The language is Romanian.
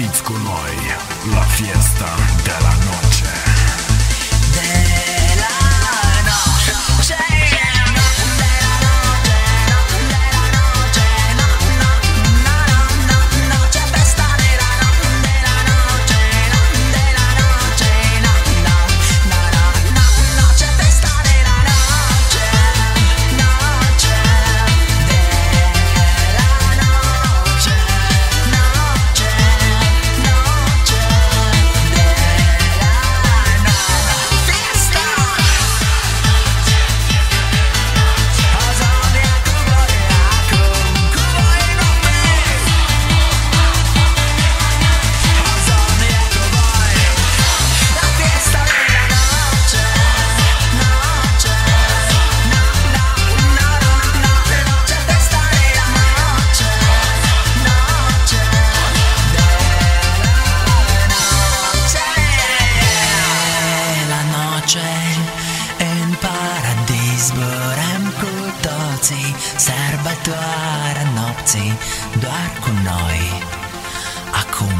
Fiți cu noi la fiesta de la noche. De paradis Zburăm cu toții Sărbătoarea nopții Doar cu noi. Acum